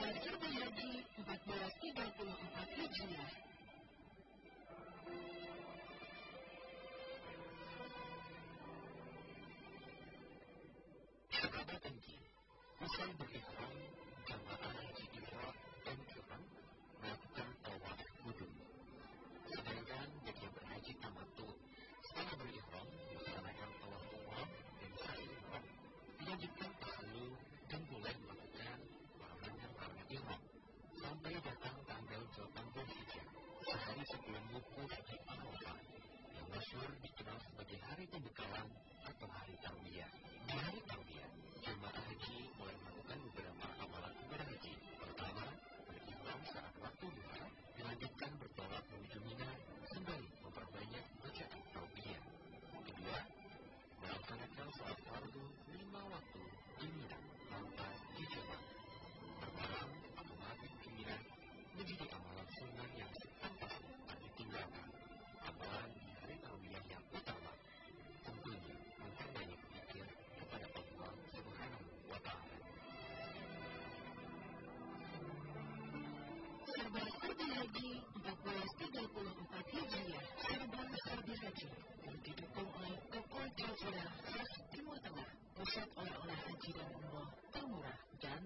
Serba Haji 1434 Hijriah. Sahabat tinggi, usai berihram, jamaah haji ifrat dan kiram melakukan tawaf kudum. Sedangkan bagi yang berhaji tamattu, setelah berihram, melaksanakan tawaf umrah dan sa'i umrah, dilanjutkan tahallul dan boleh melakukan larangan-larangan ihram sampai datang tanggal 8 Hijjah, sehari sebelum wukuf di Arafah yang masyhur dikenal sebagai hari pembekalan atau hari tarwiyah. Di hari tarwiyah, jemaah haji mulai melakukan beberapa amalan ibadah haji. Pertama, berihram saat waktu duha, dilanjutkan bertolak menuju Mina sembari memperbanyak bacaan tarwiyah. Kedua, melaksanakan sholat fardu lima waktu di Mina tanpa dijamak. Bermalam atau mabit di Mina menjadi sunnah yang sepantasnya tak ditinggalkan. Amalan di hari tarwiyah yang utama tentunya memperbanyak pikir kepada Allah Subhanahu wa Ta'ala. Serba Serba Haji 1434 Hijriah. Didukung oleh khas Timur Tengah. Pusat oleh-oleh haji dan umroh dan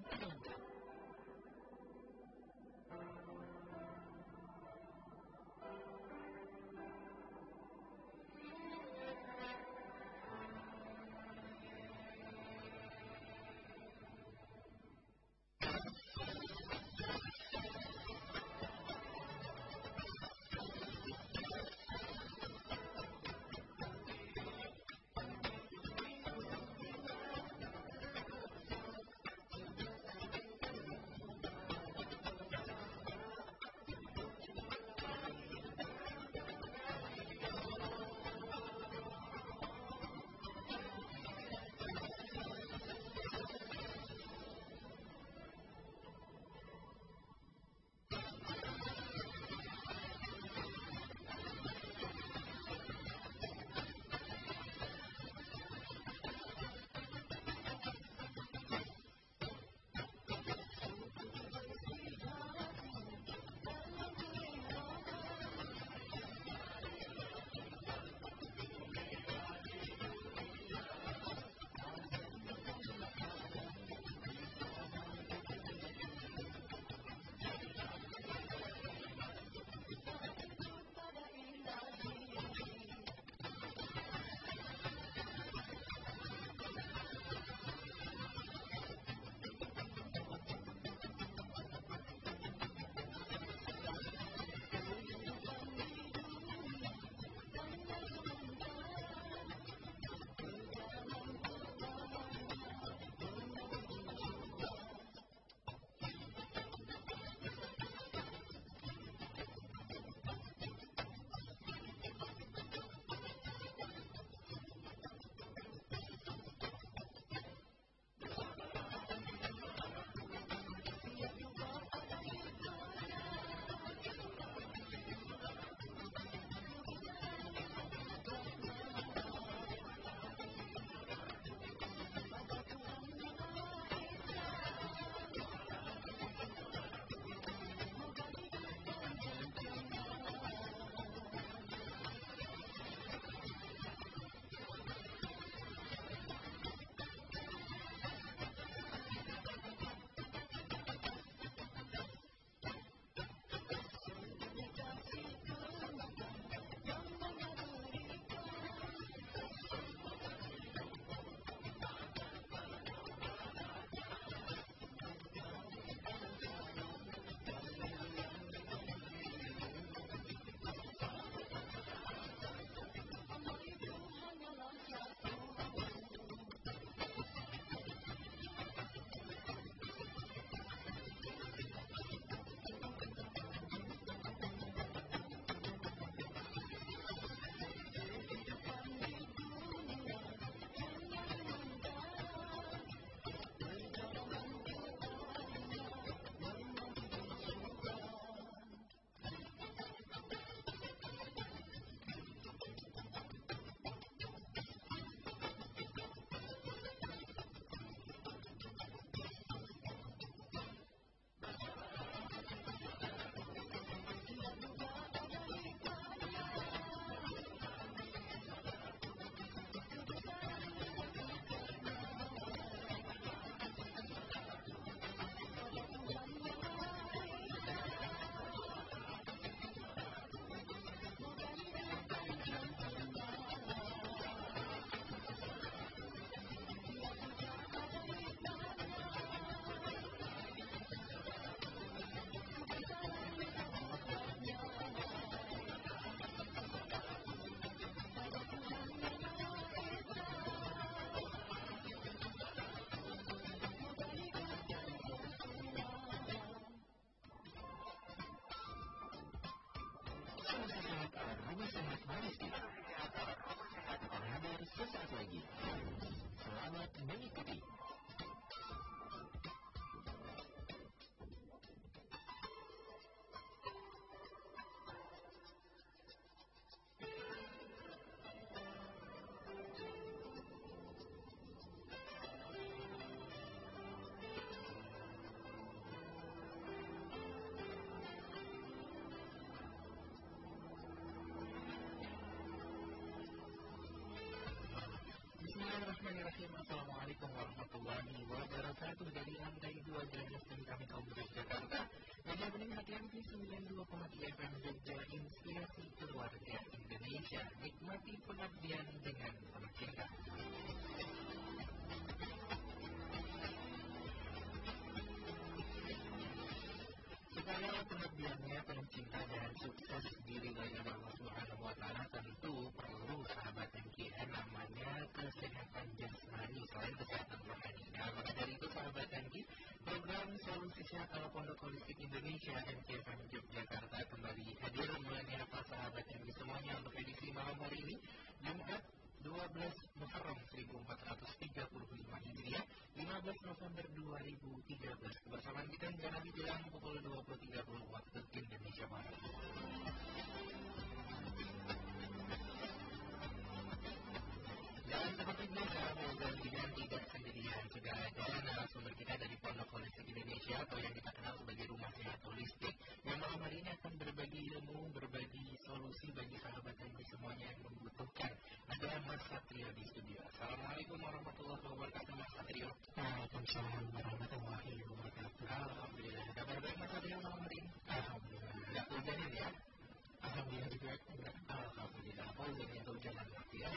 Rumah Sehat lagi. Selamat mengikuti. Bismillahirrahmanirrahim. Assalamualaikum warahmatullahi wabarakatuh. Dari lantai 2 Jalan Lestari kami muda Jakarta. Media Bening Hati Anti 92,3 FM Jogja Inspirasi Keluarga Indonesia. Nikmati pengabdian dengan penuh cinta. Segala pengabdiannya penuh cinta dan sukses di wilayah Allah Subhanahu wa taala tentu perlu sahabat yang kian namanya kesehatan jasmani selain kesehatan rohani. Nah, maka dari itu sahabat Tangki, program Solusi ala Pondok Holistik Indonesia MCFM Yogyakarta. Kembali hadir mulai apa sahabat yang semuanya untuk edisi malam hari ini Jumat 12 Muharram 1435 Hijriah 15 November 2013 Kebersamaan kita hingga nanti bilang pukul 20.30 waktu Indonesia Barat. Dan seperti biasa, tidak sendirian Sudah ada narasumber kita dari Pondok Indonesia Atau yang kita kenal sebagai Rumah Sehat Holistik Yang malam hari ini akan berbagi ilmu, berbagi solusi bagi sahabat yang semuanya yang membutuhkan Ada Mas Satrio di studio Assalamualaikum warahmatullahi wabarakatuh Mas Satrio Waalaikumsalam warahmatullahi wabarakatuh. Alhamdulillah Kabar baik Mas Satrio malam hari ini? Alhamdulillah. Hujanin ya? Alhamdulillah juga enggak. Alhamdulillah ya?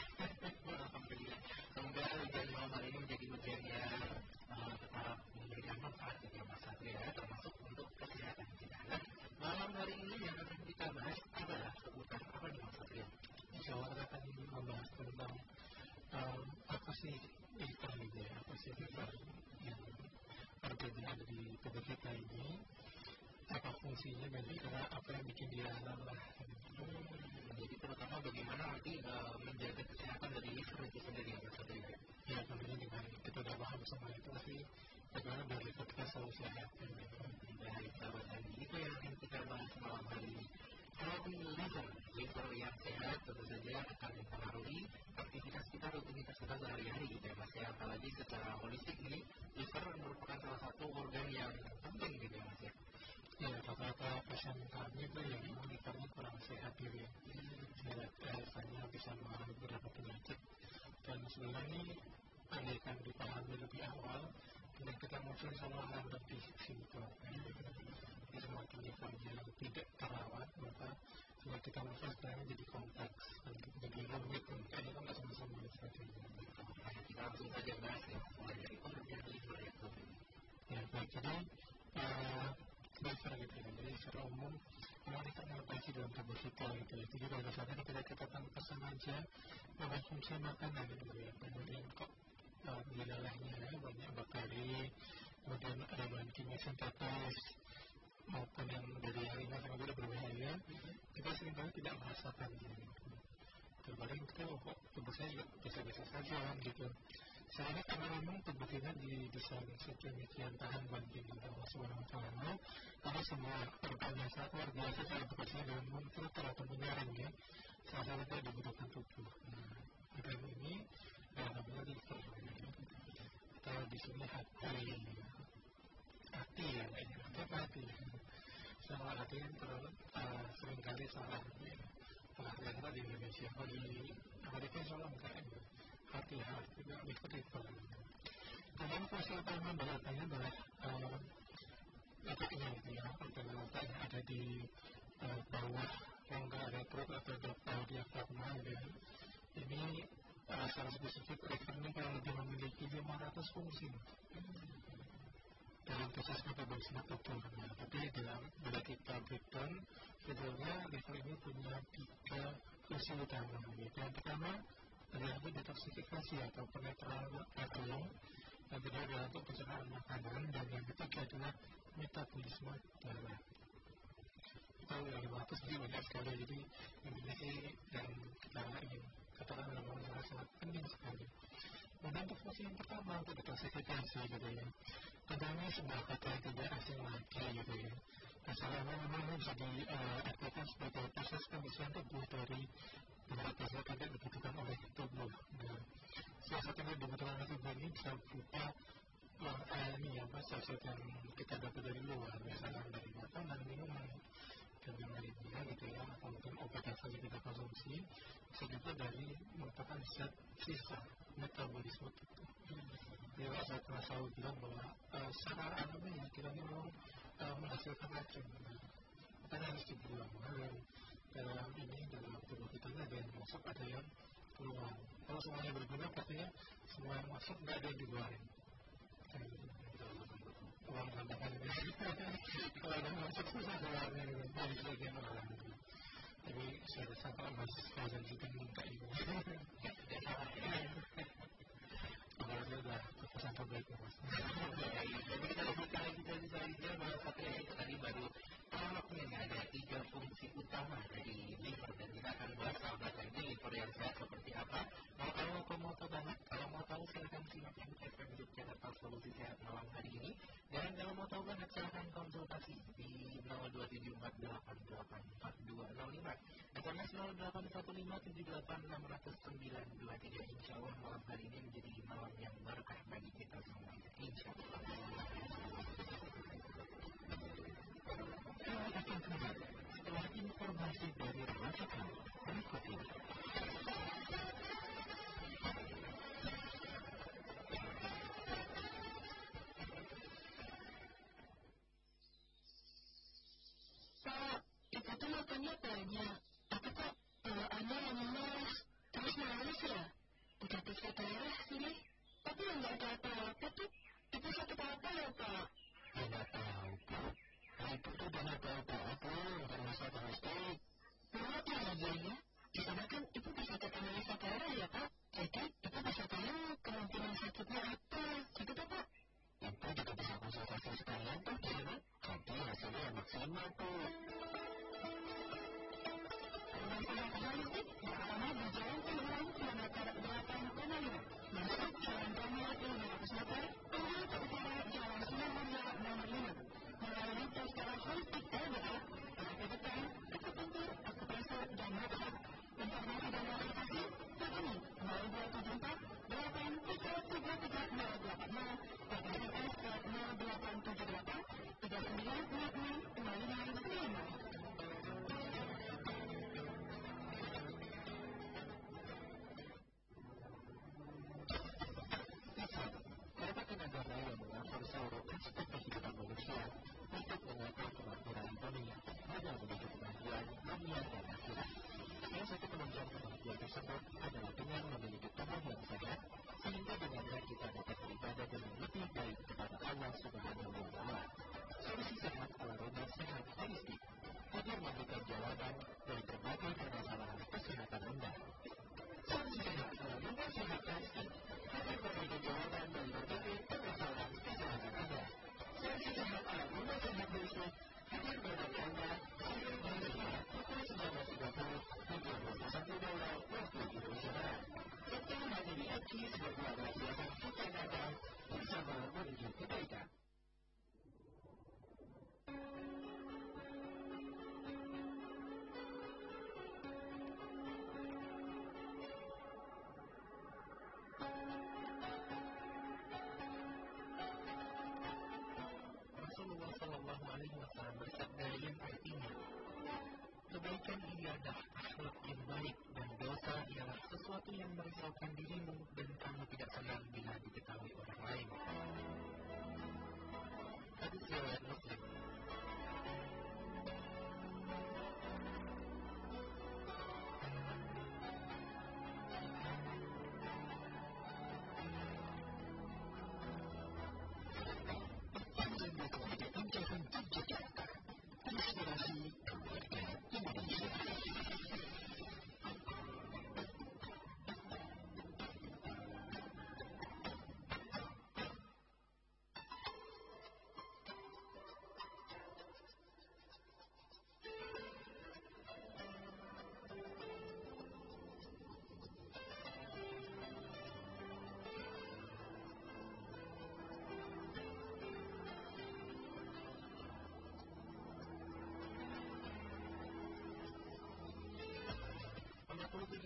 Alhamdulillah Semoga hujan malam hari ini menjadi hujan yang uh, tetap memberikan manfaat bagi Mas Satrio ya Termasuk untuk kesehatan kita Nah, malam hari ini yang akan kita bahas adalah seputar apa nih Mas Satrio? Insya Allah kita akan membahas tentang um, apa sih liver gitu ya, apa sih liver yang ada di tubuh kita ini, apa fungsinya dan juga apa yang bikin dia lelah. Jadi terutama bagaimana nanti uh, menjaga kesehatan dari liver itu sendiri ya Satrio Ya tentunya dengan kita udah paham semua itu tapi bagaimana biar liver kita selalu sehat. Baik, sahabat Andi, itu yang akan kita bahas malam hari ini. Healthy liver, liver yang sehat tentu saja akan mempengaruhi aktivitas kita, rutinitas kita sehari-hari gitu ya Mas ya. Apalagi secara holistik ini, liver merupakan salah satu organ yang penting gitu ya Mas ya. Ya rata-rata pasien kami itu yang memang livernya kurang sehat gitu ya. Saya biasanya bisa mengalami beberapa penyakit dan sebenarnya ini andaikan dipahami lebih awal dan kita muncul sama akan lebih simpel jadi semakin livernya tidak terawat maka setelah kita muncul sebenarnya jadi kompleks jadi rumit kan nggak sama-sama sebagainya Nah, kita langsung saja bahas ya, mulai dari pengertian itu. ya baik jadi liver gitu ya jadi secara umum memang sih dalam tubuh kita gitu ya jadi pada dasarnya kita kita akan pesan aja mengkonsumsi makanan gitu ya kemudian kok uh, di dalamnya banyak bakteri kemudian ada bahan kimia sintetis maupun yang dari ringan sampai berat berbahaya kita sering kali tidak merasakan terkadang kita kok tubuh saya juga biasa-biasa saja gitu Soalnya karena memang tubuh kita didesain sedemikian tahan banting oleh Allah Subhanahu Wa Taala, karena semua organnya sangat luar biasa bekerja dengan memfilter atau menyaring ya, salah satunya dibutuhkan tubuh. Nah, organ ini yang namanya liver. Atau di sini hati, hati ya, hati hati? Sama hati kan terlalu uh, sering kali salah ya. Kita di Indonesia, kalau di Amerika salah enggak ya hati-hati tidak liver liver kemudian fungsi utama adalah uh, letaknya ya organ letaknya ada di uh, bawah rongga ada perut atau bawah diafragma gitu. Ya ini uh, secara spesifik ini kalau lebih memiliki 500 fungsi dalam proses metabolisme tubuh. Nah, tapi dalam bila kita breakdown, sebetulnya liver ini punya tiga fungsi utama. Yaitu yang pertama adalah untuk detoksifikasi atau penetralan alkohol, yang kedua adalah untuk pencernaan makanan, dan yang ketiga adalah metabolisme darah tahu lima ratus sih banyak sekali jadi intinya yang kita ingin katakan memang sangat penting sekali dan untuk fungsi yang pertama untuk diklasifikasi gitu ya. Adanya sebuah kata yang tidak asing lagi gitu ya. Masalahnya memang bisa diartikan sebagai proses pembersihan tubuh dari beberapa zat yang dibutuhkan oleh tubuh. Nah, salah satu yang dibutuhkan oleh tubuh ini bisa berupa yang alami ya, apa zat yang kita dapat dari luar, misalnya dari makanan, minuman, dan yang gitu ya, atau mungkin obat yang saja kita konsumsi, bisa juga dari merupakan zat sisa metabolisme tubuh. Ya, saya selalu bilang bahwa uh, secara alami ya, kita ini memang uh, menghasilkan racun. Makanya harus dibuang. Dan dalam ini dalam tubuh kita ada yang masuk, ada yang keluar. Kalau semuanya berguna, artinya semua yang masuk nggak ada yang dibuang. Tambahan ini. Kalau ada yang masuk orang. Kalau Mas. Jadi kita yang kita tadi baru fungsi utama dari dan kita akan bahas yang sehat seperti apa. Banget? Kalau mau simak Yogyakarta Solusi Sehat malam hari ini. Dan kalau mau tahu banget silahkan konsultasi di 02748884205 SMS 081578693 Insya Allah malam hari ini menjadi malam yang berkah bagi kita semua. Insya Allah. Kami akan kembali setelah informasi dari Rasakan berikut ini. Banyak. Tapi kok bawaannya lemes, terus nangis ya? Udah periksa darah sini. Tapi yang nggak ada apa-apa tuh. Ibu sakit apa ya, Pak? Nggak tahu, Bu. Ibu tuh udah nggak tahu apa-apa tentang masalah domestik. Kenapa aja ya? Di sana kan ibu bisa analisa darah ya, Pak. Jadi, ibu bisa tahu kemungkinan sakitnya apa. Gitu tuh, Pak. Ibu juga bisa konsultasi sekalian tuh di sana. Jadi hasilnya yang maksimal tuh. Masalah logistik pertama berjalan selang kilometer 8,5 masuk Jalan Damai 500 meter kemudian ke utara Jalan Sinamurya nomor 5 melalui restoran holistik LBA terapi depan, akupuntur, akupressur, dan massage informasi dan konsultasi hubungi 0274 8333080 atau SMS ke 0878 3966 2555 manusia untuk dunia dan. Salah satu tersebut adalah yang sehingga kita dapat beribadah dengan lebih baik kepada Allah Subhanahu wa Ta'ala holistik akan memberikan jawaban dari berbagai permasalahan kesehatan Anda. Solusi sehat ala rumah sehat holistik akan berbagi Anda siang dan sehat pukul 19.30 hingga 21.00 waktu Indonesia Barat. Serta hanya di kebaikan ialah akhlak yang baik dan dosa ialah sesuatu yang merisaukan dirimu dan kamu tidak senang bila diketahui orang lain. Hadis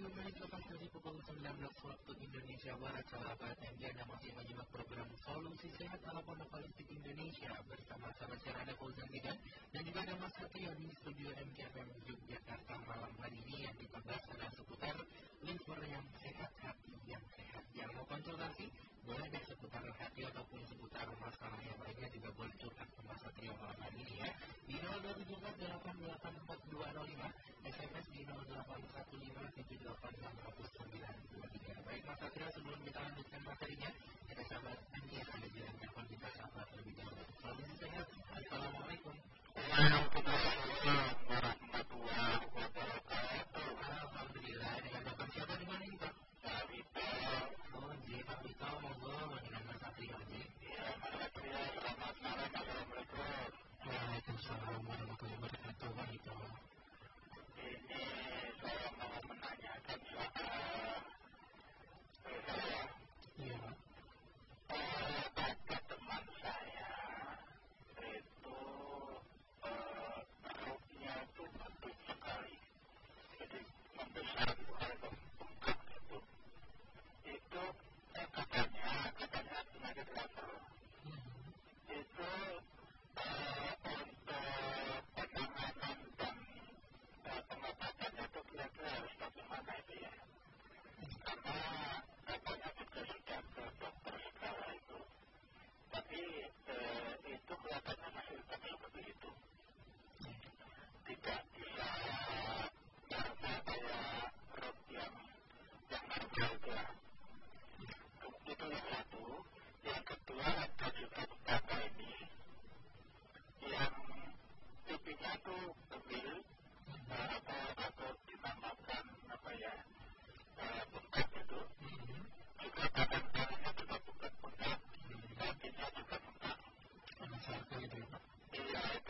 Muslim. pukul 19 waktu Indonesia Barat sahabat yang Anda masih menyimak program Solusi Sehat ala Pondok Politik Indonesia bersama sahabat saya ada Fauzan Gidan dan juga ada Mas Satrio di studio MKFM Yogyakarta malam hari ini yang kita bahas adalah seputar liver yang sehat hati yang sehat yang mau konsultasi boleh deh seputar hati ataupun seputar masalah yang lainnya juga boleh curhat ke Mas Satrio malam hari ini ya di 02748844205 SMS di 0815786693 baik Mas Satrio sebelum kita lanjutkan materinya kita sahabat nanti akan ada jalan telepon kita sahabat lebih dahulu selalu sehat Assalamualaikum Alhamdulillah dengan Bapak siapa di mana ini Pak? Oh, Ji, Pak Vito, monggo dengan Mas Satrio Ji. Waalaikumsalam warahmatullahi wabarakatuh, Pak Vito. Iya, Pak. Mhm. Mhm. Ada satu gitu ya, Pak. Iya, Pak.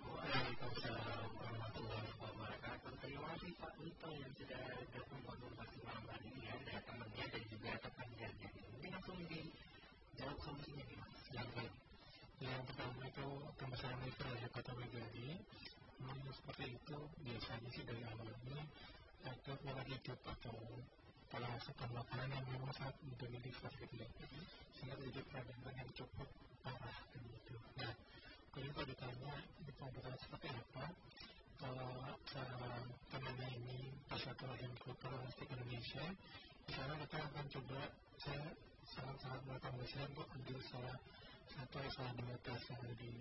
Waalaikumsalam warahmatullahi wabarakatuh. Terima kasih Pak Vito yang sudah gabung konsultasi malam hari ini ya dengan temannya dan juga tetangganya. Mungkin langsung dijawab solusinya nih Mas. Yang baik. Yang pertama itu permasalahan liver ya kata Megadi. Hmm, seperti itu biasanya sih dari awalnya ada pola hidup atau pola asupan makanan yang memang sangat mendorong liver gitu ya. Sehingga terjadi peradangan yang cukup parah gitu. Nah, kalau ditanya kita bertanya seperti apa kalau uh, temannya ini Persatu Rahim Paralistik Indonesia misalnya kita akan coba saya sangat-sangat merekomendasikan untuk ambil salah satu atau salah dua tes yang di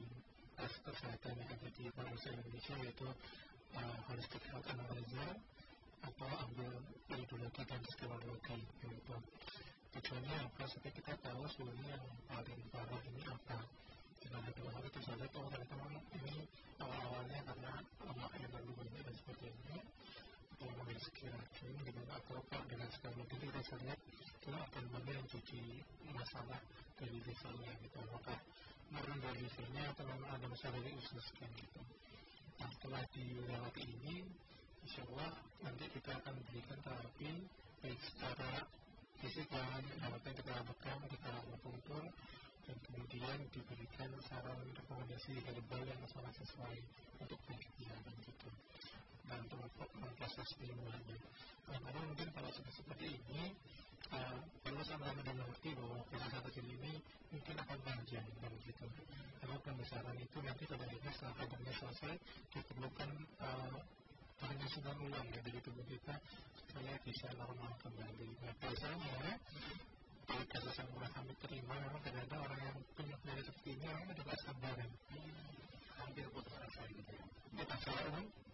tes kesehatan yang ada di Indonesia yaitu uh, Holistic Health Analyzer atau ambil iridologi dan sistemologi gitu. Tujuannya apa? Supaya kita tahu sebenarnya yang paling parah ini apa dengan dua hal itu saja tuh teman-teman ini awal-awalnya karena lemak yang banyak dan sebagainya atau mungkin sekiranya gitu atau kalau dengan sekali ini kita bisa lihat itu akan banyak yang jadi masalah dari livernya gitu maka menurun dari atau memang ada masalah di usus gitu setelah dilewati ini insya Allah nanti kita akan berikan terapi baik secara fisik dan yang kita lakukan kita akupunktur dan kemudian diberikan saran rekomendasi herbal yang sangat sesuai untuk penyakit dia dan gitu dan untuk proses penyembuhannya kadang-kadang mungkin kalau sudah seperti ini uh, perlu sama-sama mengerti bahwa proses kecil ini mungkin akan panjang dan gitu. Karena pembesaran itu nanti pada akhirnya setelah kadarnya selesai diperlukan uh, penyusunan ulang ya dari tubuh kita supaya bisa normal kembali. Nah biasanya kalau kasus yang pernah kami terima memang kadang-kadang orang yang punya penyakit seperti ini orang juga sabar. Ya hampir putus asa gitu ya. Kita salah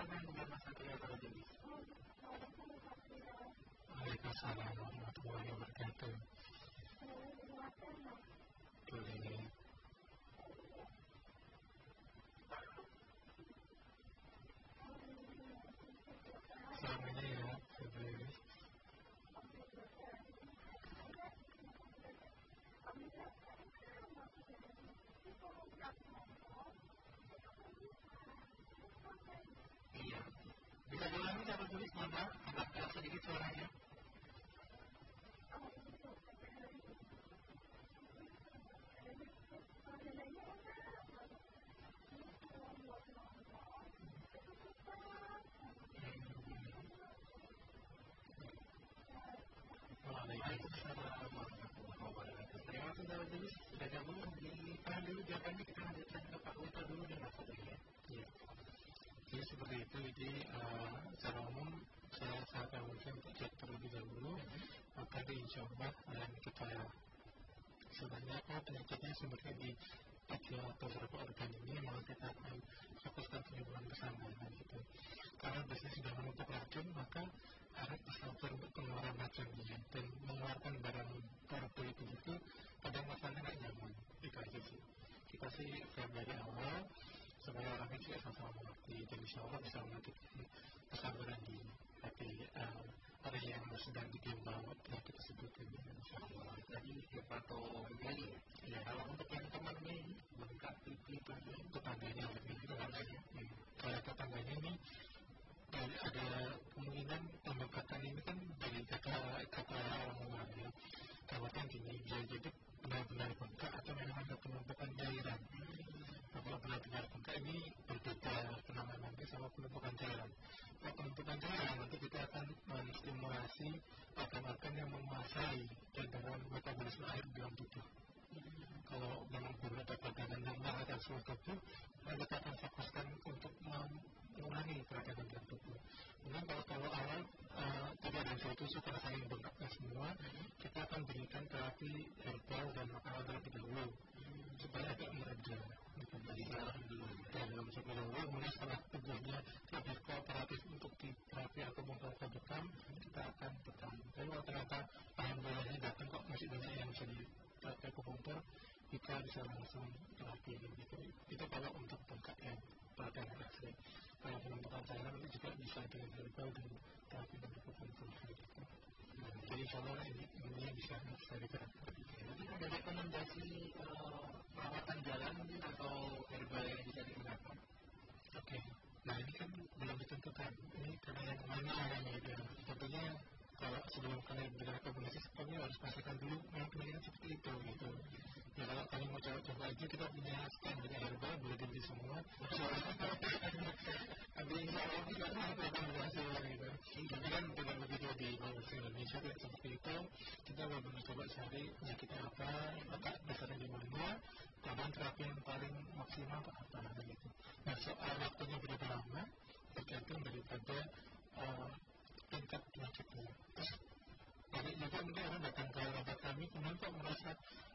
silakan Satria kalau jadi. Waalaikumsalam warahmatullahi wabarakatuh. Boleh. Terima kasih sudah gabung dulu jawabannya kita ke Pak dulu Mas ya. Iya. Jadi seperti itu, jadi uh, secara umum saya sarankan mungkin untuk cek terlebih dahulu, maka di Allah uh, kita sebenarnya apa penyakitnya sumbernya di tiga atau beberapa organ ini malah kita akan fokuskan penyembuhan bersama gitu. Karena biasanya sudah menutup racun, maka harus bersabar untuk pengeluaran racunnya dan mengeluarkan barang baru itu kadang masalahnya nggak nyaman. Itu aja sih. Kita sih dari awal supaya orangnya juga sama-sama. dan insya Allah bisa mengerti kesabaran di hati uh, orang yang sedang ditimbang penyakit tersebut ini insya Allah Tadi hepatomegalia ya? ya Kalau untuk yang temannya ini bengkak pipi-pipi tetangganya lebih tetangganya kalau tetangganya ini dari ada kemungkinan pembengkakan ini kan dari kata kata orang luar ya kawatan gini dia jadi benar-benar bengkak atau memang ada penumpukan cairan kalau benar-benar bengkak ini berbeda penanganannya sama penumpukan cairan kalau penumpukan cairan nanti kita akan menstimulasi organ-organ yang menguasai cadangan metabolisme air dalam tubuh. Kalau memang belum ada peradangan yang mengarahkan seluruh tubuh kita akan fokuskan untuk mengurangi peradangan dalam tubuh. Kemudian kalau kalau awal uh, tidak ada suatu suka saling bengkaknya semua kita akan berikan terapi herbal dan makanan terlebih dahulu supaya agak mereda gitu. jadi dan dalam suku dahulu kemudian setelah tubuhnya lebih kooperatif untuk di terapi atau mengkawal bekam kita akan bekam tapi kalau ternyata alhamdulillahnya datang kok masih banyak yang bisa di terapi akupunktur kita bisa langsung terapi gitu itu kalau untuk bengkak yang peradangan asli kalau penumpukan cairan itu juga bisa dengan herbal dan terapi dan akupunktur gitu jadi Allah ini, bisa bisa diterapkan Mungkin ada rekomendasi uh, perawatan jalan mungkin atau herbal yang bisa digunakan Oke, nah ini kan belum ditentukan. Ini karena yang mana arahnya itu. Tentunya kalau sebelum kalian berekomendasi sebenarnya harus pastikan dulu memang penyakitnya seperti itu gitu. Ya kalau kalian mau coba-coba aja kita punya stand dengan herbal boleh dibeli semua. Tapi insya Allah kita akan berhasil gitu. Tapi kan dengan begitu di Malaysia Indonesia kayak seperti itu kita benar-benar coba cari penyakitnya apa, letak dasarnya di mana, kemudian terapi yang paling maksimal apa gitu. Nah soal waktunya berapa lama tergantung daripada uh, tingkat penyakitnya. Terus banyak juga mungkin orang datang ke tempat kami kemudian merasa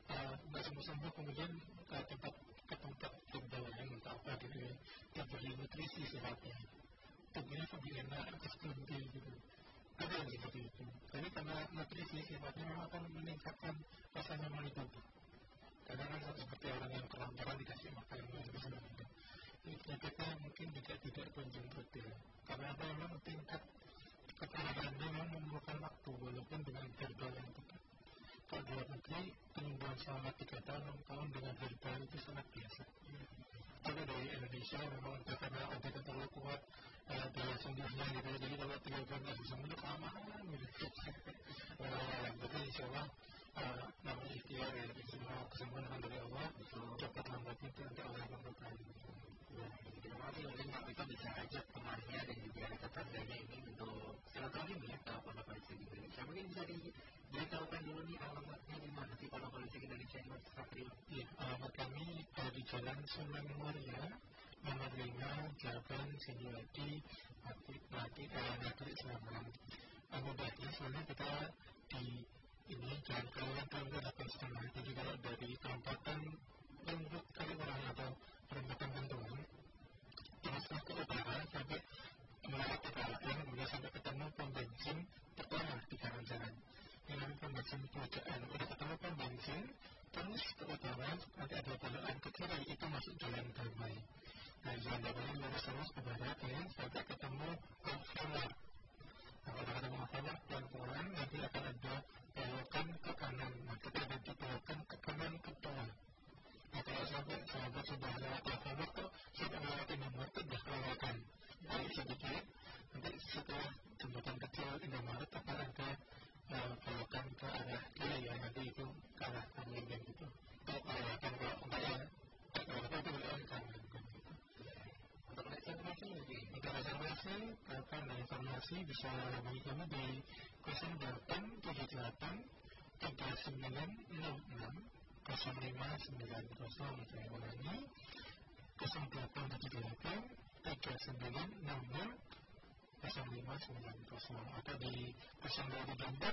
nggak uh, kemudian ke tempat ke tempat lain untuk apa gitu ya. Diberi nutrisi sifatnya tubuhnya lebih enak terus berhenti gitu. Ada yang seperti itu. Jadi karena nutrisi sifatnya memang akan meningkatkan rasa nyaman tubuh kadang kan seperti orang yang kelaparan dikasih makan gitu ini penyakitnya mungkin juga tidak kunjung reda karena apa? Memang tingkat ketahanannya memang memerlukan waktu walaupun dengan herbal yang tepat kalau di luar negeri penyembuhan selama 3 tahun 6 tahun dengan herbal itu sangat biasa. Tapi dari Indonesia memang karena ada yang terlalu kuat uh, daya sembuhnya gitu. Jadi kalau 3 bulan nggak bisa sembuh kelamaan gitu. Nah, jadi insya Allah uh, namanya ikhtiar ya semua kesembuhan dari Allah cepat lambatnya itu nanti Allah yang melakukan Kasih mungkin Pak Vito bisa ajak temannya dan juga tetangganya ini untuk silaturahim ya ke Pondok Holistik Indonesia. Mungkin bisa diberitahukan dulu nih alamatnya di mana sih Pondok Holistik Indonesia ini Satrio? Iya, alamat kami di Jalan Sunan Muria, nomor 5, Jalan Sindiwati, Mati, Mati, eh, Selatan. Mudahnya soalnya kita di ini jalan kalian kalau delapan setengah jadi kalau dari perempatan lembut kali orang atau peruntukan tentuan terus aku ke utara sampai mengarah ke kemudian sampai ketemu pom bensin pertama di kanan jalan. Dengan pom bensin Pujakan udah ketemu pom bensin terus ke utara nanti ada belokan ke kiri itu masuk jalan damai. Nah jalan damai lurus terus ke barat ya sampai ketemu Alfamart Nah, kalau ketemu Alfamart pelan-pelan nanti akan ada belokan ke kanan. Nah kita ada di belokan ke kanan kedua nah kalau sampai sahabat sudah lewat Alfamart tuh sudah melewati nomor belokan balik sedikit nanti setelah jembatan kecil Indomaret akan ada belokan ke arah kiri ya nanti itu ke arah kanan dan gitu kalau belokan ke enggak ya belokan itu kan gitu Untuk reservasi lebih untuk reservasi kapan informasi bisa hubungi kami di 0878 3966 0590 saya ulangi 0878 3966 0590 atau di 0274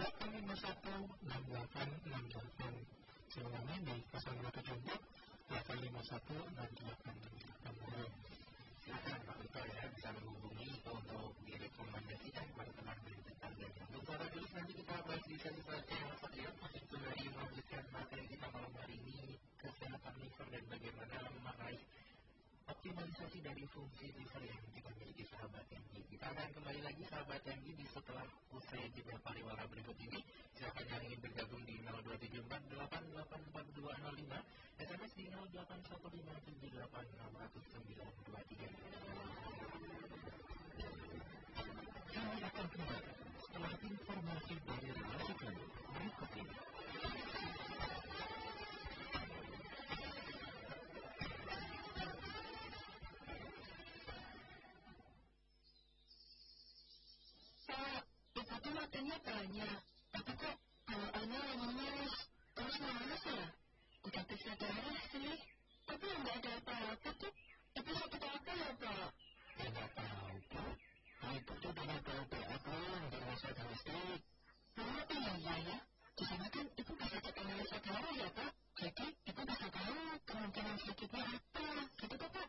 851 6868 saya ulangi di 0274 851 6868 silakan Pak Victor ya bisa menghubungi untuk direkomendasikan kepada teman dan tetangga. Untuk para tulis nanti kita bahas di sesi selanjutnya Mas Satrio sembari melanjutkan materi kita malam hari ini kesehatan liver dan bagaimana meraih optimalisasi dari fungsi liver yang kita miliki sahabat TNI. Kita akan kembali lagi sahabat TNI di setelah usai jeda pariwara berikut ini. Silakan yang ingin bergabung di 0274 884205 SMS di 0815786923. Kami akan kembali setelah informasi dari relasi kami berikut ini. Banyak. Tapi kok kalau Ana lemes, terus nangis ya? Udah periksa darah sih. Tapi nggak ada apa-apa tuh. Itu sakit apa ya, Pak? Ya nggak tahu, Pak. Itu tuh dengan PLTA kan, bermasa listrik. Oh, iya iya ya. Di sana kan ibu bisa cek analisa darah ya, Pak. Jadi, ibu bisa tahu kemungkinan sakitnya apa. Gitu kok, Pak.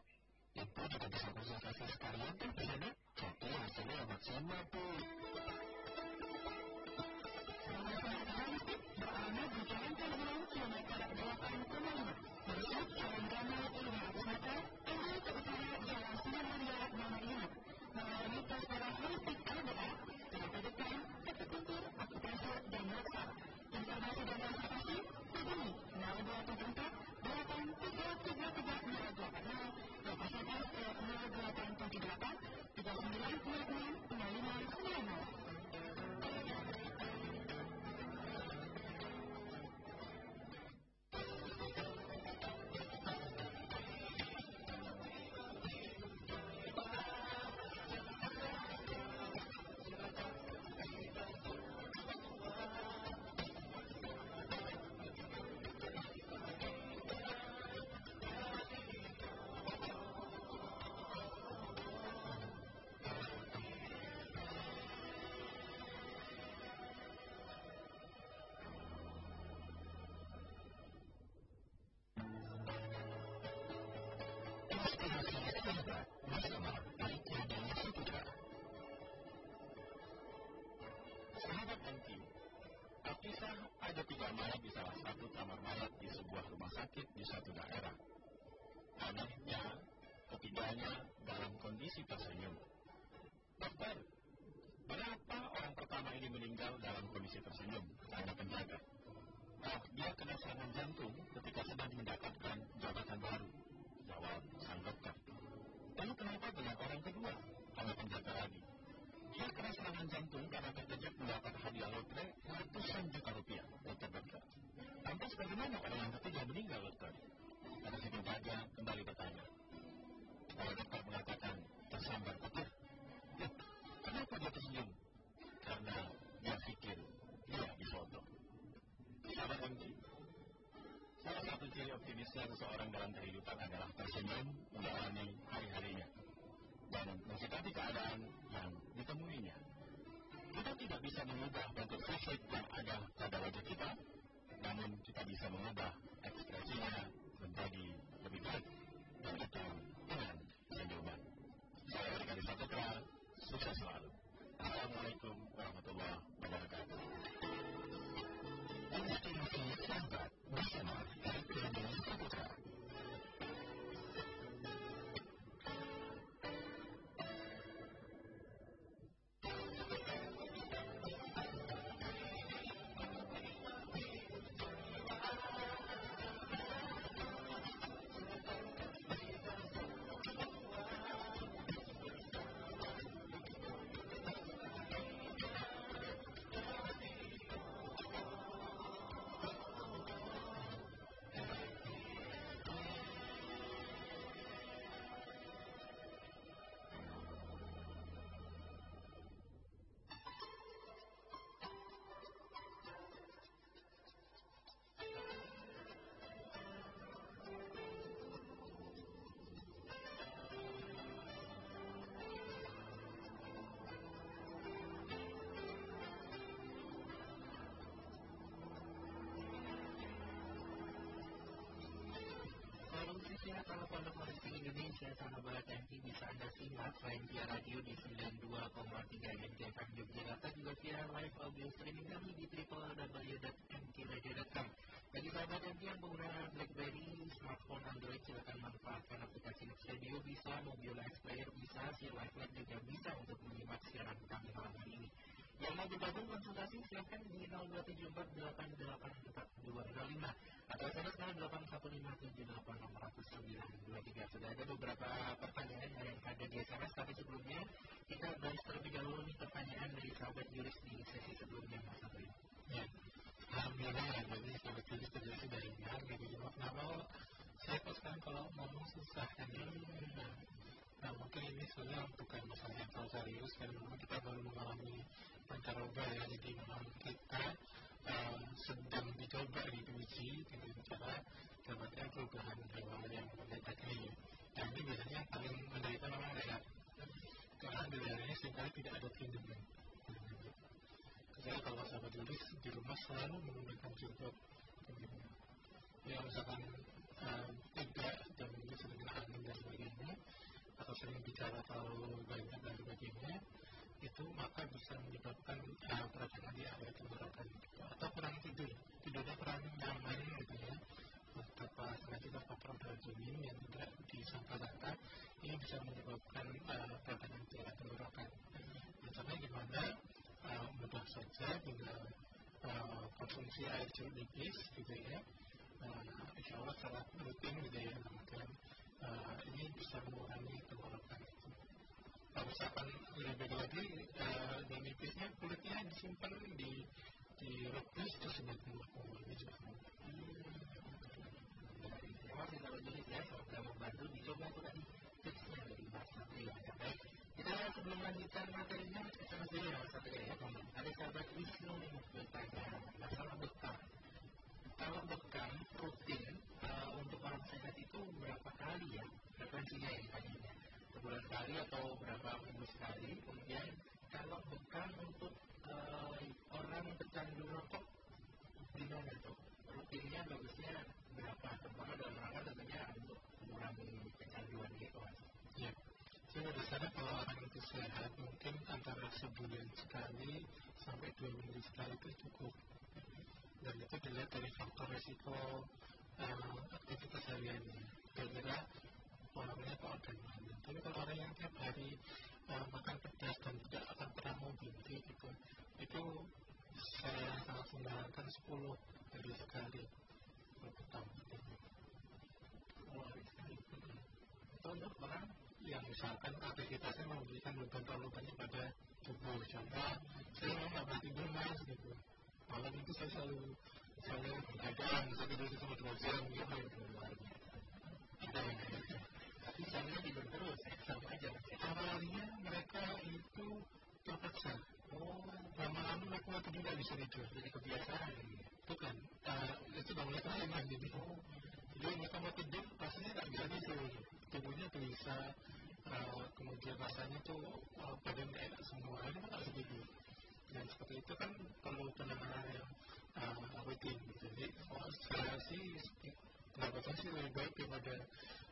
Itu juga bisa konsultasi sekalian kan di sana. Jadi hasilnya maksimal, Bu. Terpisah ada tiga mayat di salah satu kamar mayat di sebuah rumah sakit di satu daerah. Anehnya, ketiganya dalam kondisi tersenyum. Dokter, kenapa orang pertama ini meninggal dalam kondisi tersenyum? Tanya penjaga. Oh, dia kena serangan jantung ketika sedang mendapatkan jabatan baru. Jawab sang dokter. Lalu kenapa dengan orang kedua? Tanya penjaga lagi. Dia kena serangan jantung karena terkejut mendapat hadiah lotre ratusan juta rupiah, dokter dokter. Lantas bagaimana orang yang ketiga meninggal, dokter? Kata si penjaga kembali bertanya. Kalau dokter mengatakan tersambar petir. Kenapa dia tersenyum? Karena dia pikir dia difoto. Sahabat MG, salah satu ciri optimisnya seseorang dalam kehidupan adalah tersenyum menjalani hari-harinya dan mensikapi keadaan yang ditemuinya. Kita tidak bisa mengubah bentuk fisik yang ada pada wajah kita, namun kita bisa mengubah ekspresinya menjadi lebih baik, dan itu dengan senyuman. Saya Rika Saputra, sukses selalu. Assalamualaikum warahmatullahi wabarakatuh. Inspirasi sahabat bersama Indonesia sahabat MT bisa Anda simak selain via radio di 92,3 MTFM Yogyakarta juga via live audio streaming kami di www.mtradio.com bagi sahabat MT yang pengguna BlackBerry, smartphone Android silakan manfaatkan aplikasi Next Radio. Bisa, mobil Live Player bisa, si Live Lab juga bisa untuk menyimak siaran kami malam hari ini. Yang mau bergabung konsultasi silakan di 0274884205 atau SMS 0815786923 sudah ada beberapa pertanyaan yang ada di SMS tapi sebelumnya kita bahas terlebih dahulu nih pertanyaan dari sahabat Juris di sesi sebelumnya Mas Andri ya. Alhamdulillah ya jadi sahabat Juris terjadi dari ingat gitu kenapa saya kok sekarang kalau ngomong susah kan Nah mungkin ini sebenarnya bukan masalah yang terlalu serius karena memang kita baru mengalami pancaroba ya jadi memang kita sedang dicoba diuji dengan cara dapatkan perubahan hewan yang ini dan ini biasanya paling menderita memang leher karena di lehernya sering kali tidak ada pelindungnya saya kalau sahabat tulis di rumah selalu menggunakan jilbab. Ya misalkan tidak dan sering angin dan sebagainya atau sering bicara terlalu banyak dan sebagainya itu maka bisa menyebabkan uh, peradangan di area tenggorokan gitu. atau kurang tidur. Tidurnya kurang nyaman gitu ya. Tanpa sengaja tanpa produk dingin yang tidak disangka-sangka ini bisa menyebabkan uh, peradangan di area tenggorokan nah, gimana? Uh, mudah saja dengan uh, konsumsi air jeruk nipis gitu ya. Uh, insya Allah secara rutin gitu ya kemudian uh, ini bisa mengurangi tenggorokan kalau misalkan lebih baik lagi uh, dan nipisnya kulitnya disimpan di di rebus terus dibuat kumur ini juga masih kalau jenis ya kalau membantu dicoba itu tadi tipsnya dari Mas Satria ya baik kita sebelum lanjutkan materinya sama dulu ya Mas Satria ya. Ada sahabat Wisnu yang bertanya masalah bekam. Kalau bekam rutin uh, untuk orang sehat itu berapa kali ya frekuensinya yang tadinya sebulan sekali atau berapa minggu sekali. Kemudian kalau bekam untuk uh, orang pecandu rokok gimana tuh rutinnya bagusnya berapa? Terutama dalam rangka tentunya untuk mengurangi kecanduan gitu mas. Ya jadi di sana kalau orang itu sehat mungkin antara sebulan sekali sampai dua minggu sekali itu cukup. Dan itu dilihat dari faktor resiko uh, aktivitas hariannya. Kira-kira orangnya kok ada mana tapi kalau orang yang tiap hari uh, makan pedas dan tidak akan pernah mau berhenti gitu itu saya sangat menyarankan 10 hari sekali berpetam untuk orang yang misalkan aktivitasnya memberikan beban terlalu banyak pada tubuh contoh saya mau nggak berhenti mas gitu malam itu saya selalu selalu begadang saya tidur selama dua jam gitu tapi jamnya tidur terus sama aja. Awalnya mereka itu terpaksa. Oh lama-lama mereka waktu tidak bisa tidur jadi kebiasaan. Itu kan uh, itu bangunnya kelamaan jadi jadi mereka mau tidur rasanya nggak bisa tidur tubuhnya bisa uh, kemudian rasanya tuh uh, badan enak semua ini kan bisa tidur. Dan seperti itu kan perlu penanganan yang uh, rutin. Jadi oh, saya sih pendapat sih lebih baik daripada harus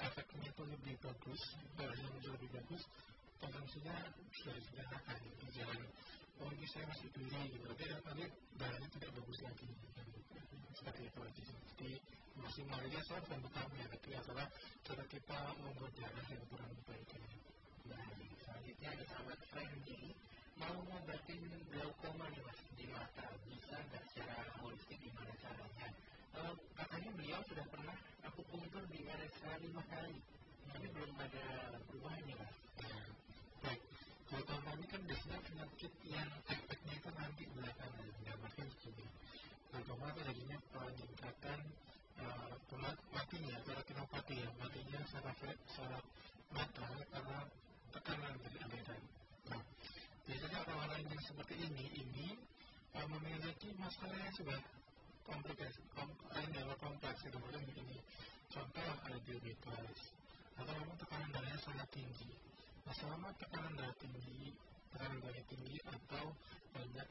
efeknya itu lebih bagus, darahnya muncul lebih bagus, konsumsinya sudah disederhanakan. Jadi jangan, oh ini saya masih beli gitu, tapi nanti darahnya tidak bagus lagi. Seperti itu aja. Jadi maksimalnya saya bukan betamnya tapi adalah cara kita membuat darah yang kurang baik nah selanjutnya ada sahabat Fendi mau ngobatin glaukoma nih mas? Di mata. Bisa nggak secara holistik gimana caranya Eh, katanya beliau sudah pernah aku kumpul di RSA lima kali. Tapi belum ada perubahannya mas nah, baik. Kalau tahun kami kan biasanya penyakit yang efeknya itu nanti belakangan gambarkan begini lagi nya peningkatan eh, uh, matinya atau retinopati ya. Matinya secara secara mata karena tekanan dari aliran nah biasanya orang-orang yang seperti ini ini eh, memiliki masalah yang sudah komplikasi kom, ini kompleks itu mungkin begini contoh ada diabetes atau memang tekanan darahnya sangat tinggi. Nah selama tekanan darah tinggi tekanan darah tinggi atau banyak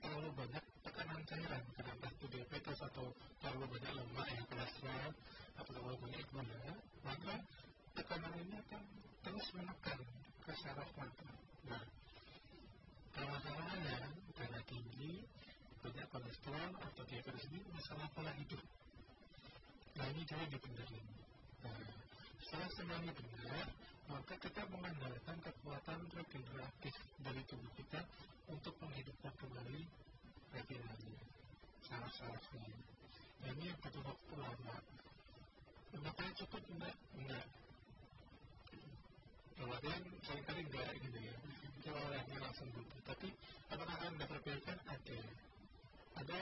terlalu banyak tekanan cairan karena itu diabetes atau terlalu banyak lemak ya kolesterol atau terlalu banyak gula maka tekanan ini akan terus menekan ke saraf mata nah permasalahannya darah tinggi kolesterol atau diabetes ini masalah pola hidup. Nah ini jadi dibenerin. Nah setelah semuanya benar maka kita mengandalkan kekuatan regeneratif dari tubuh kita untuk menghidupkan kembali retinanya saraf-sarafnya nah, ini yang butuh waktu lama. Makanya cukup enggak enggak. Yang sering kali enggak gitu ya. Kalau orangnya langsung butuh tapi apakah anda berpikirkan ada ada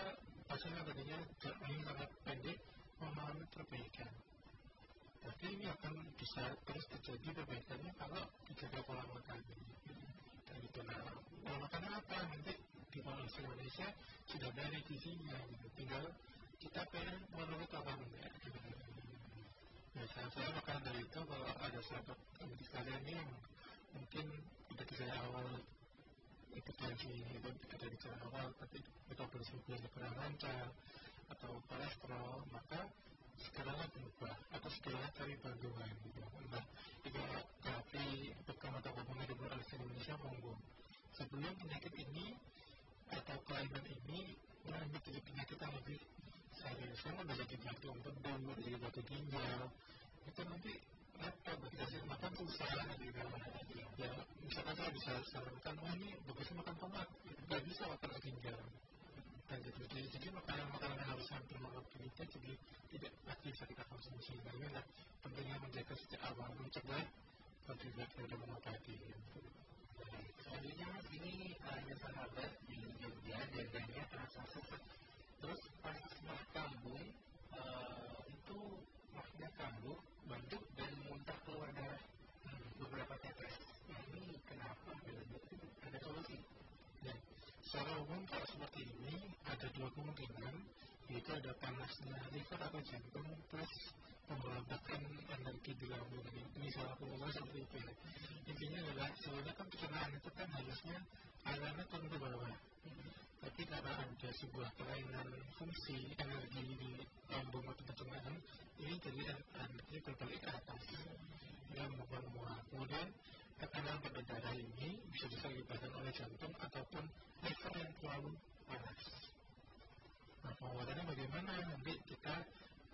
pasien yang tadinya ini sangat pendek mengalami perbaikan tapi ini akan bisa terus terjadi perbaikannya kalau dijaga pola makan dan itu nah pola makannya apa nanti di Malaysia Indonesia sudah ada gizinya gitu. tinggal kita pengen menurut apa enggak gitu. nah saya, makan dari itu kalau ada sahabat di sekalian ini yang mungkin udah saya awal itu kita bicara awal tapi metabolisme gula kurang lancar atau kolesterol maka sekarangnya berubah atau sekarangnya cari bantuan. Gitu nah itu terapi bekam atau ngomongnya di luar Indonesia monggo. Sebelum penyakit ini atau kelainan ini jadi penyakit yang lebih serius ada jadi jantung pendem jadi batu ginjal itu nanti repot dikasih makan susah gitu ya misalkan saya bisa sarankan oh ini bagusnya makan tomat nggak bisa makan ginjal dan gitu jadi, jadi makanan-makanan yang harus hampir mengakui kita jadi tidak lagi bisa kita konsumsi nah ini lah pentingnya menjaga sejak awal mencegah baik daripada mengobati selanjutnya ini ada sahabat di Jogja jaganya terasa sesak terus pas setelah kambung uh, itu maksudnya kambung bentuk dan muntah keluar darah hmm, beberapa tetes nah ini kenapa ada solusi ya secara umum kalau seperti ini ada dua kemungkinan yaitu ada panasnya liver atau jantung plus pemberontakan energi di lambung ini salah pengusaha seperti itu. Ya intinya adalah sebenarnya kan pencernaan itu kan harusnya alirannya turun ke bawah. Tapi karena ada sebuah kelainan fungsi energi di lambung atau pencernaan ini jadi energi berbalik ke atas. Yang membuat mual. Kemudian tekanan pada darah ini bisa disebabkan oleh jantung ataupun liver yang terlalu panas nah penguatannya bagaimana? Nanti kita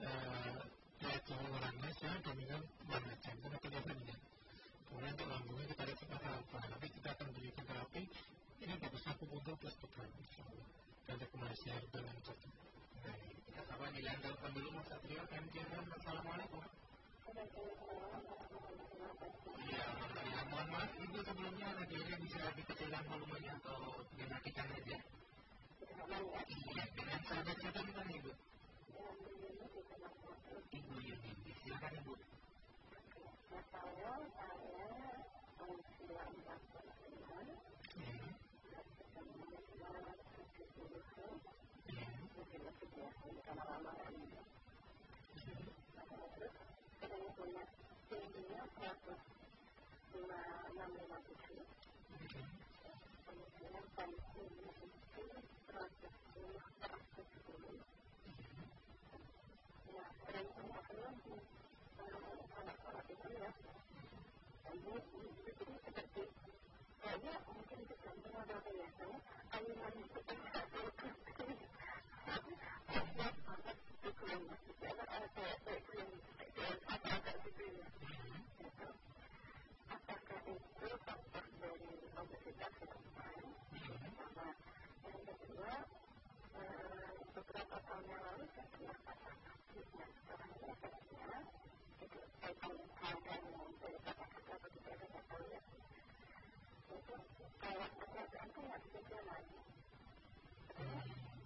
uh, lihat orangnya saya dominan mana jantung atau livernya kemudian untuk lambungnya kita lihat seperti apa. Nanti kita akan berikan terapi. Ini bagusnya akupunktur plus program dan rekomendasi herbal yang cocok kita sama di telepon dulu Mas Satrio. MCM Assalamualaikum mohon maaf Ibu sebelumnya radionya bisa lebih kecilan volumenya atau dimatikan aja. Iya, dengan sahabat siapa nih Ibu? Ibu Yuni, silakan Ibu. Saya saya 156 kemudian jadi seperti kayaknya mungkin itu contoh biasanya itu itu saya kan dari kata-kata begitu saya tahu itu kalau kesehatan itu nggak bisa jalan jadi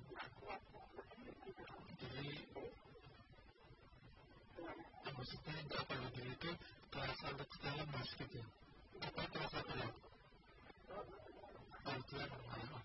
nggak berat kalau dia normal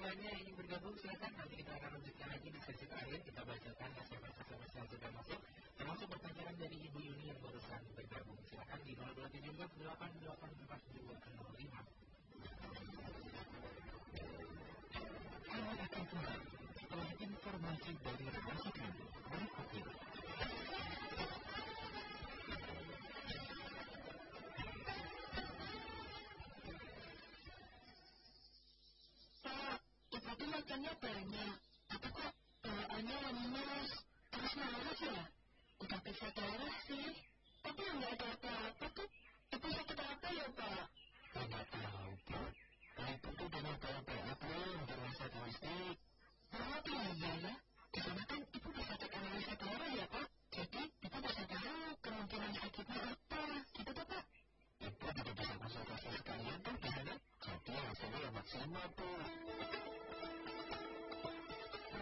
lainnya yang ingin bergabung silakan nanti kita akan lanjutkan lagi di sesi terakhir kita bacakan SMS-SMS yang sudah masuk termasuk pertanyaan dari Ibu Yuni yang barusan bergabung silakan di 02748842205 Kami akan kembali setelah informasi dari redaksi berikut ini. Makannya banyak. Apa kok bawaannya lemes, terus marah ya? Udah bisa darah sih. Tapi nggak ada apa-apa kok. Ibu sakit apa ya, Pak? Tidak tahu, Pak. Ibu tuh dengan PLPA yang berasa domestik. Oh, iya ya. Di sana kan ibu bisa cek analisa darah ya, Pak. Jadi, ibu bisa tahu kemungkinan sakitnya apa. Gitu tuh, Pak. Ibu juga bisa konsultasi sekalian tuh di sana. Jadi hasilnya maksimal, tuh.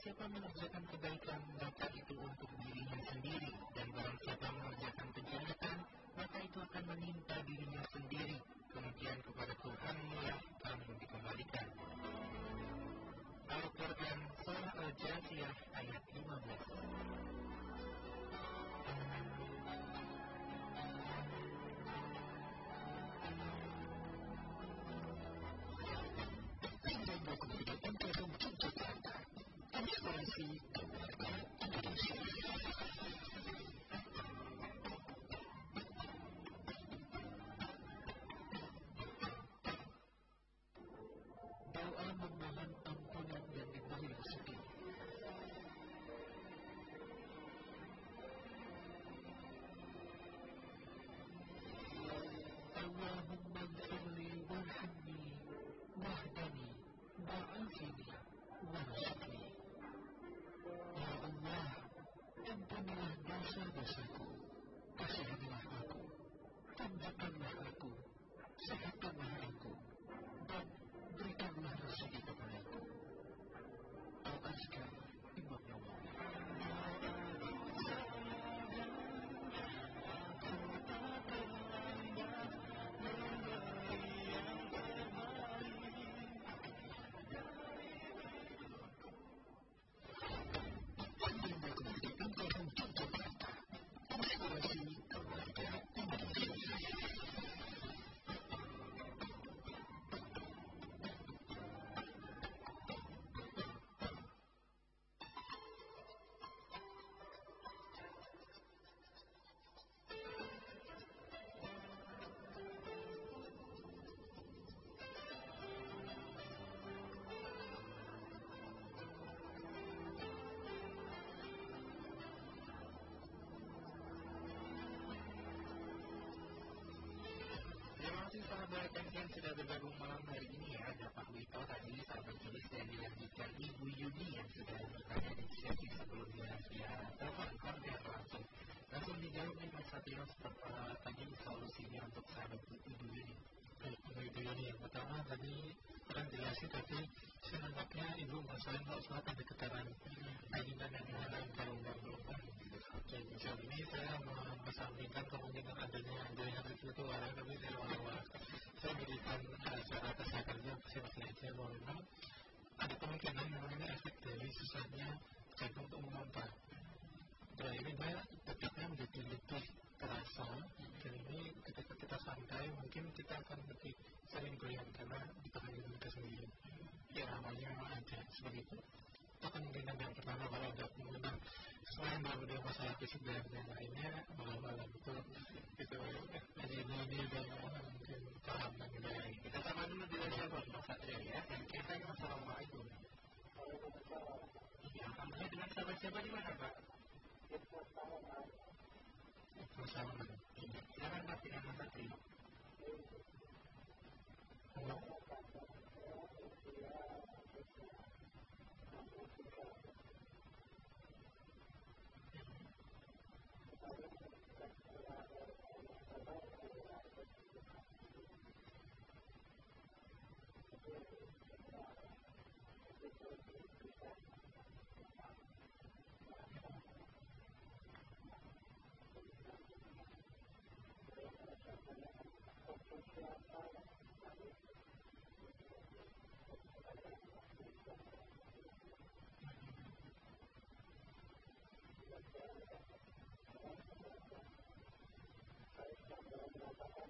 siapa mengerjakan kebaikan, Doa Allahumma ighfirli dan wahdani wa'afini. ampunilah dosa-dosaku, kasihanilah aku, tambahkan Yudi yang sudah bertanya di sesi sebelumnya via telepon konten langsung. Langsung dijawab nih Mas Satrio seberapa tadi solusinya untuk sahabat Ibu Baik, Ibu Yudi yang pertama tadi kurang jelasin tapi saya nampaknya Ibu masalah kalau sholat ada getaran ayunan yang mengarah kalau gelombang dan misal ini saya mengesampingkan kemungkinan adanya jaringan virtual tapi saya orang saya berikan uh, cara kesehatannya saya pakai aja bahwa memang ada kemungkinan ini efek dari susahnya jantung untuk memompa dan ini dia tetapnya menjadi lebih terasa. Dan ini ketika kita santai mungkin kita akan lebih sering goyang karena ditahan kita sendiri. Ya namanya ada seperti itu. Itu kemungkinan yang pertama kalau ada kemungkinan selain dari masalah fisik dan yang lainnya malam-malam itu itu jadi ini udah mungkin paham dan baik kita sama dulu di siapa Mas Satrio ya dan kita Assalamualaikum. Ya Alhamdulillah dengan sahabat siapa di mana Pak? Assalamualaikum Silakan Pak dengan Mas Satrio Halo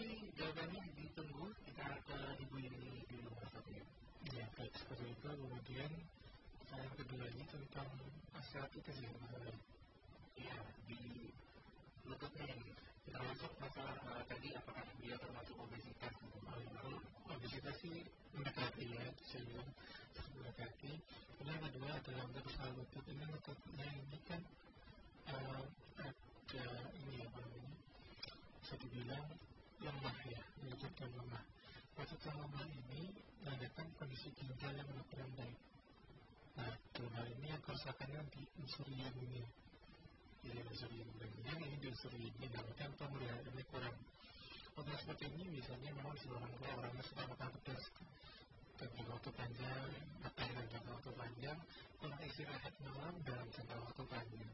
Tadi jawabannya ditunggu kita ke Ibu ini dulu Mas Satrio. ya baik seperti itu kemudian yang kedua ini tentang aset itu sih masalah Iya di lututnya ini termasuk masalah uh, tadi apakah dia termasuk obesitas. Kalau obesitas sih mendekati ya, saya bilang mendekati. Kemudian kedua adalah untuk masalah lutut ini lututnya ini kan uh, ada ini apa namanya bisa dibilang lemah ya, yang lemah. Yang lemah ini menandakan kondisi ginjal yang kurang baik. Nah, dalam hal ini yang kerusakannya di unsur yang ini. Jadi unsur yang ini di unsur ini nah kan pemeliharaannya kurang. Untuk seperti ini misalnya memang di orang tua orangnya suka makan pedas. Dan jangka waktu panjang makan dalam jangka waktu panjang kurang istirahat malam dalam jangka waktu panjang.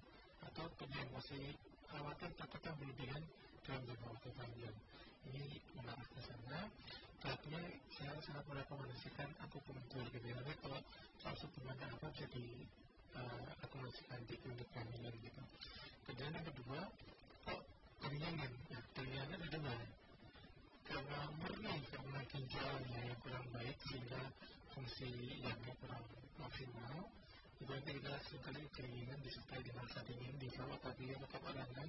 Atau punya emosi khawatir takutnya berlebihan dalam jangka waktu panjang ini mengarah ke sana terakhirnya saya sangat merekomendasikan akupunktur gitu ya kalau soal suplemen apa bisa di uh, akumulasikan di klinik kehamilan gitu. Kemudian yang kedua, kok keringanan? Ya, keringanan ada mana? Karena murni, karena ginjalnya yang kurang baik sehingga fungsi yangnya kurang maksimal. Nanti kita sekali keringinan disertai dengan rasa dingin di bawah tapi yang tetap arangan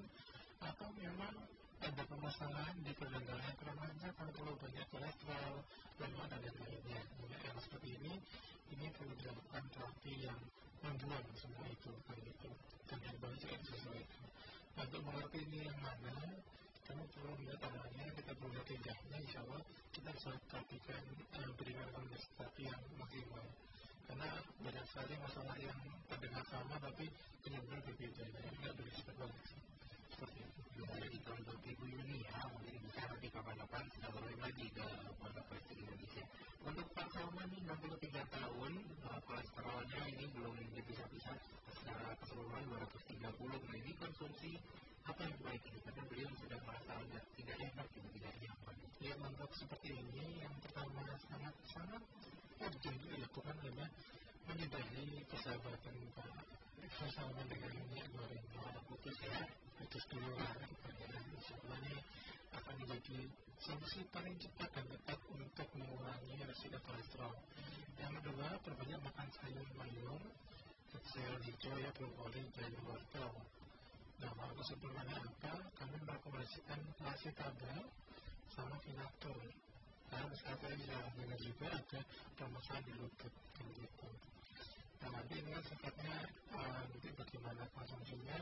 atau memang ada permasalahan di kurang lancar kalau terlalu banyak kolesterol, lemak dan lain-lainnya. Nah, yang seperti ini, ini perlu dilakukan terapi yang membuang semua itu kan gitu. Dan yang disesuaikan nah, untuk mengerti ini yang mana kamu perlu melihat awalnya kita perlu lihat lidahnya insya Allah kita bisa perhatikan uh, berikan terapi yang maksimal. Karena banyak sekali masalah yang terdengar sama tapi benar-benar berbeda. Nah, nggak boleh berbalik seperti itu Jadi kalau untuk Ibu Yuni ya, mungkin bisa nanti kapan-kapan kita balik lagi ke Pondok Pasti Indonesia. Untuk Pak Salman ini 63 tahun, uh, kolesterolnya ini belum dipisah-pisah secara keseluruhan 230. Nah ini konsumsi apa yang baik ini? Karena beliau sudah merasa agak tidak enak, gitu, tidak nyaman. ya untuk seperti ini yang pertama sangat sangat urgent dilakukan adalah menyudahi persahabatan Pak Salman dengan minyak goreng Putus ya, putus dulu lah. Ya, insya ini akan menjadi solusi paling cepat dan tepat untuk mengurangi resiko kolesterol. Yang kedua, perbanyak makan sayur mayur, sayur hijau ya, brokoli, dan wortel. Nah, kalau suplemennya apa? Kami merekomendasikan nasi tabel sama finatur. Nah, sekarang yang juga ada permasalahan di lutut, gitu. Nanti ini kan sifatnya uh, nanti bagaimana konsumsinya.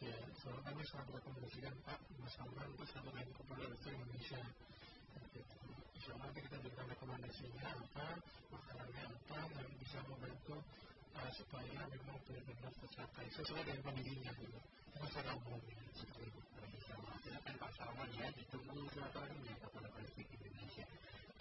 Ya soalnya kami sangat rekomendasikan Pak. Mas Salman untuk satu lain kepada Indonesia. Insya Allah nanti kita berikan rekomendasinya apa makanannya apa yang bisa membantu uh, supaya memang benar-benar tercapai sesuai dengan kondisinya gitu. Secara umum seperti itu. Silakan Pak Salman ya ditunggu laporannya kepada politik Indonesia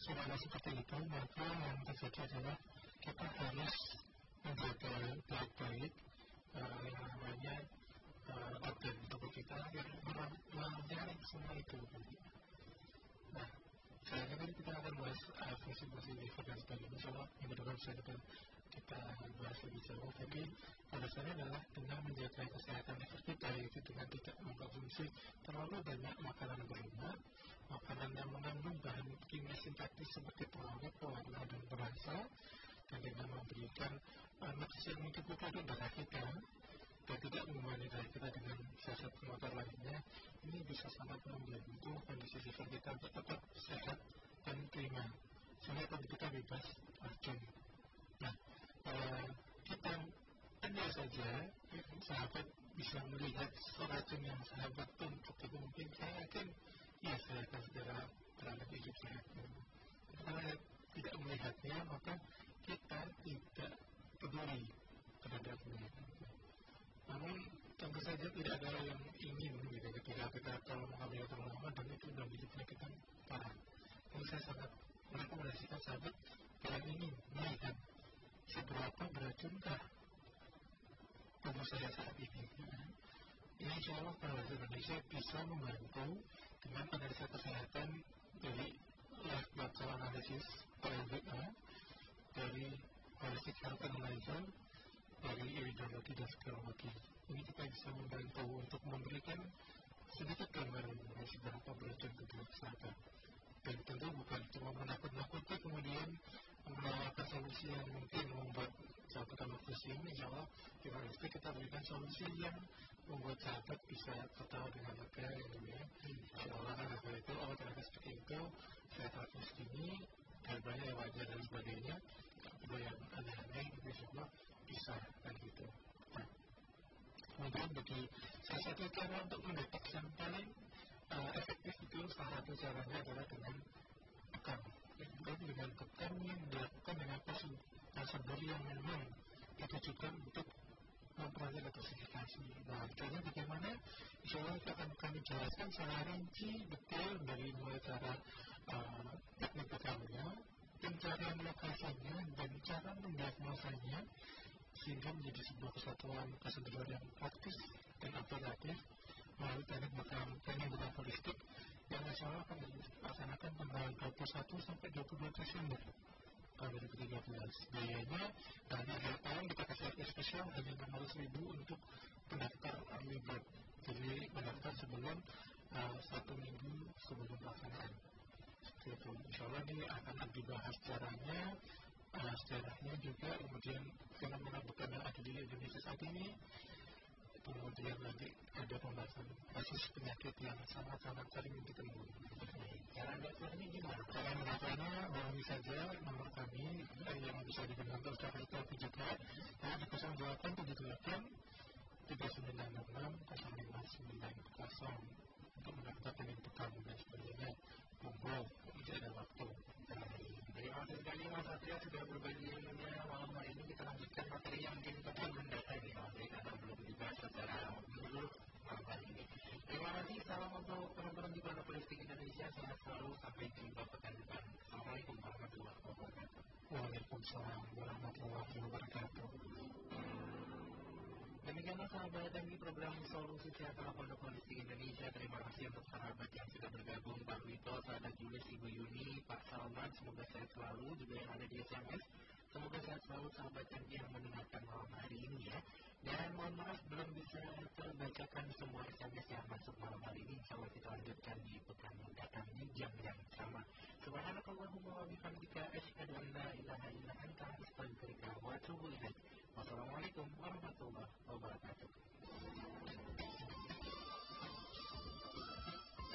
sudah ada seperti itu maka yang terjadi adalah kita harus menjaga baik-baik uh, yang namanya uh, organ tubuh kita yang menyaring semua itu. Nah, selanjutnya kan kita akan bahas uh, fungsi-fungsi liver dan sebagainya. Insya Allah yang depan bisa kita, kita bahas lebih jauh. Tapi pada dasarnya adalah dengan menjaga kesehatan liver kita yaitu dengan tidak mengkonsumsi terlalu banyak makanan berlemak, makanan yang mengandung bahan kimia sintetis seperti pengawet, pewarna dan perasa, dan dengan memberikan uh, nutrisi yang mencukupi untuk darah kita dan tidak membebani darah kita dengan zat pemotor lainnya, ini bisa sangat membantu kondisi liver kita untuk tetap sehat dan prima. Sehingga tubuh kita bebas racun. Nah, uh, kita hanya saja sahabat bisa melihat racun yang sahabat tuntut itu mungkin saya yakin ya saya di hidup sehat. Karena tidak melihatnya maka kita tidak peduli terhadapnya. Namun tentu saja tidak ada yang ingin gitu ketika kita kalau mengambil terlalu dan itu sudah menjadi penyakit parah. Jadi saya sangat merekomendasikan sahabat yang ingin melihat seberapa beracunkah tubuh saya saat ini. Ya, insya Allah kalau Indonesia bisa membantu dengan analisa kesehatan dari baca analisis PLBA dari holistic health analyzer dari iridologi dan psikologi. Ini kita bisa membantu untuk memberikan sedikit gambaran mengenai seberapa beracun tubuh sahabat. Dan tentu bukan cuma menakut-nakuti kemudian menawarkan solusi yang mungkin membuat sahabat tambah pusing, insya Allah di kita berikan solusi yang membuat sahabat bisa ketawa dengan lega gitu ya. Insya kan apa itu, oh ternyata seperti itu, saya terapkan segini, gambarnya wajar dan sebagainya, perlu yang aneh-aneh, insya Allah bisa kan gitu. Nah, kemudian bagi salah satu cara untuk mendeteksi yang paling uh, efektif itu salah satu caranya adalah dengan bekam. Bukan dengan bekam yang dilakukan dengan prosedur yang memang ditujukan untuk memperoleh detoksifikasi. Nah, caranya bagaimana? Insya Allah kita akan kami jelaskan secara rinci detail dari mulai cara uh, teknik bekamnya, pencarian lokasinya, dan cara mendiagnosanya sehingga menjadi sebuah kesatuan prosedur yang praktis dan aplikatif melalui teknik bekam teknik bekam holistik yang Allah akan dilaksanakan tanggal 21 sampai 22 Desember. Tahun 2013 biayanya hanya akhir tahun kita kasih spesial hanya 600 ribu untuk pendaftar bird jadi pendaftar sebelum uh, satu minggu sebelum pelaksanaan. Seperti itu insya Allah ini akan dibahas caranya uh, sejarahnya juga kemudian fenomena bukan yang ada di kemudian nanti ada pembahasan kasus penyakit yang sangat-sangat sering ditemui cara daftarnya gimana? cara mendaftarnya hubungi saja nomor kami yang bisa digunakan daftar itu juga ya di 0878 3966 0590 untuk mendaftar dengan bekam dan sebagainya. Monggo tidak ada waktu Terima kasih sekali Mas Satria sudah berbagi ilmunya malam hari ini kita lanjutkan materi yang mungkin kita belum data ini Mas Satria karena belum dibahas secara menyeluruh malam hari ini. Terima kasih salam untuk teman-teman di Monopolistik Indonesia sehat selalu sampai jumpa pekan depan. Assalamualaikum warahmatullahi wabarakatuh. Waalaikumsalam warahmatullahi wabarakatuh. Demikianlah sahabat dan program Solusi Sejahtera Pondok Holistik Indonesia. Terima kasih untuk sahabat yang sudah bergabung, Pak Wito, sahabat Julius, Ibu Yuni, Pak Salman. Semoga sehat selalu. Juga yang ada di SMS. Semoga sehat selalu sahabat yang, yang mendengarkan malam hari ini ya. Dan mohon maaf belum bisa terbacakan semua SMS yang masuk malam hari ini. Insya Allah kita lanjutkan di pekan yang datang di jam yang sama. Subhanakallahumma wa bihamdika asyhadu an la ilaha illa anta astaghfiruka wa atubu ilaik. Wassalamualaikum warahmatullahi wabarakatuh.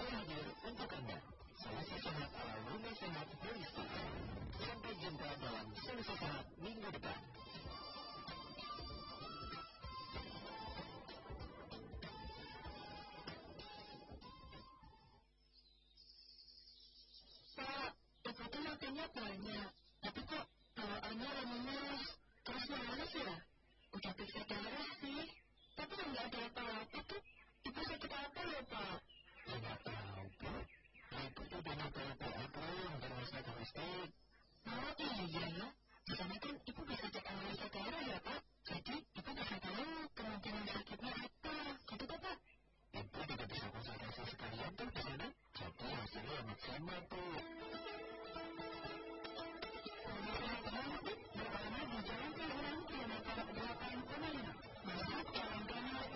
Hadir untuk Anda, solusi sehat ala rumah sehat holistik. Sampai jumpa dalam solusi sehat minggu depan. Pak, itu tuh makannya banyak. Tapi kok bawaannya lemes, terus lemes ya? Udah periksa darah sih. Tapi nggak ada apa-apa tuh. Ibu sakit apa ya, Pak? Nggak tahu, Bu. Ibu tuh udah nyobain apa yang berasa domestik. Oh iya ya. Di sana kan ibu bisa cek analisa darah ya, Pak. Jadi ibu bisa tahu kemungkinan sakitnya apa. Gitu kan, Pak? Ibu juga bisa konsultasi sekalian tuh di sana. Jadi hasilnya amat sama tuh. dijalankan ulang kilometer 8,5 jalan jalan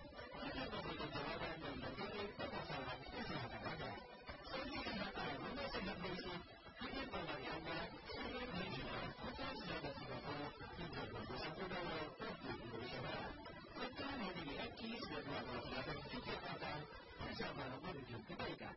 kedua belah pihak juga akan bisa menuju kebaikan.